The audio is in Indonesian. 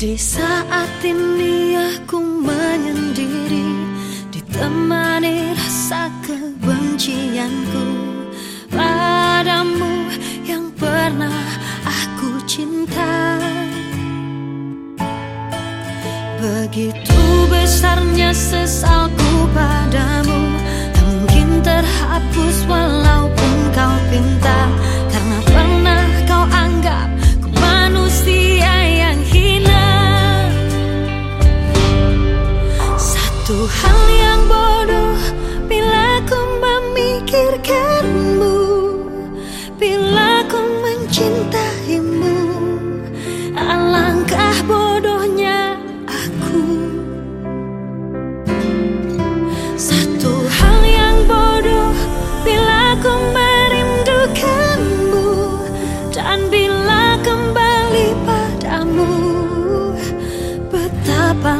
Di saat ini aku menyendiri Ditemani rasa kebencianku. Padamu yang pernah aku cinta. Begitu besarnya sesalku padamu Tak mungkin terhapus walaupun kau pinta Satu hal yang bodoh bila ku memikirkanmu Bila ku mencintaimu Alangkah bodohnya aku. Satu hal yang bodoh bila ku merindukanmu Dan bila kembali padamu Betapa